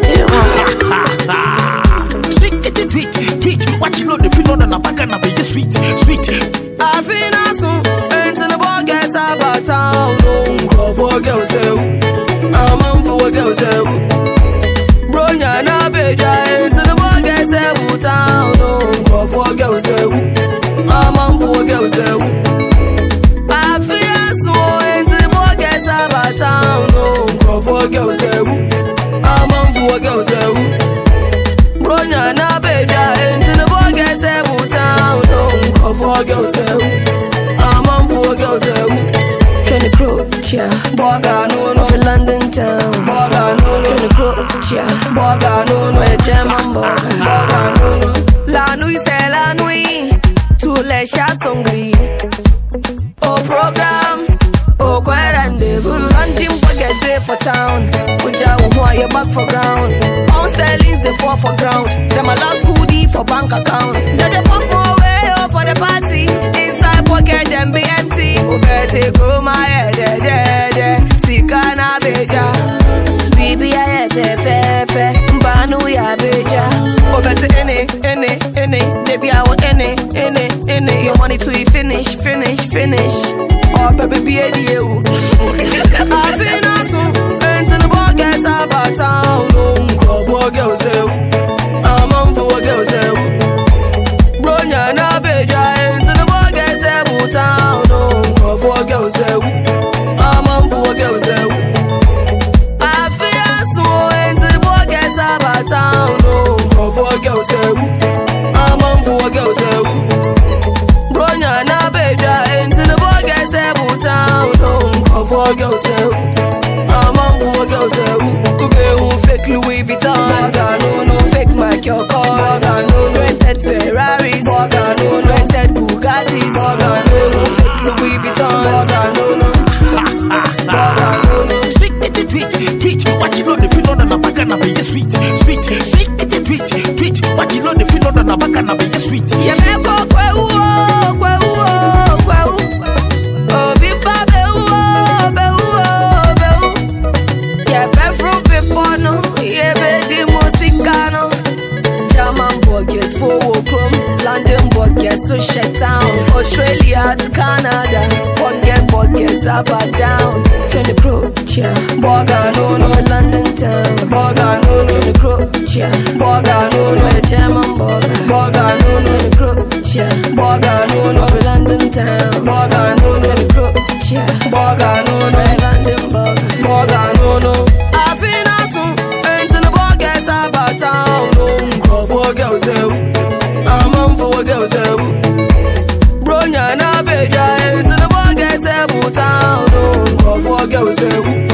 Damn. Sweet, it, tweet, tweet. What you know the feel on the back and be sweet, sweet. Afina so, into the boy gets about town. No, for girls, eh, I'm on for girls. Eh, for girls. Eh, I'm on for girls. Eh, Trying to approach ya. Boga no no For London town. Boga no no Trying to ya. Boga no no Where German boga. Boga no no La nuit c'est la nuit Tous les chats sont gris Au programme Au quoi rendez-vous London buggers day for town Uja uhwa you back for ground Pound sterling's the four for ground Them a last hoodie for bank account Now they beja. Bibi ya yete fefe Mbanu ya beja. Ubete ene, ene, ene Baby I will ene, ene, ene Your money to you finish, finish, finish. Oh baby be a deal. I feel awesome No, for girls, I'm on for girls. Ube who fake Louis Vuitton. Boga no no fake Michael Kors. Boga no rented Ferraris. Boga no rented Bugattis. Boga no no fake Louis Vuitton. Boga no no. Boga no no. Sweet, it, tweet, tweet. What you know the feel on the back and be sweet, sweet. Sweet, tweet, tweet. What you know the feel on the back and be sweet. Yemeko kwewu is for come, London buckets to shut down, Australia to Canada, pocket buckets up and down. Twenty Croatia, Bogano, London town, Bogano, Croatia, the German. of what girls say.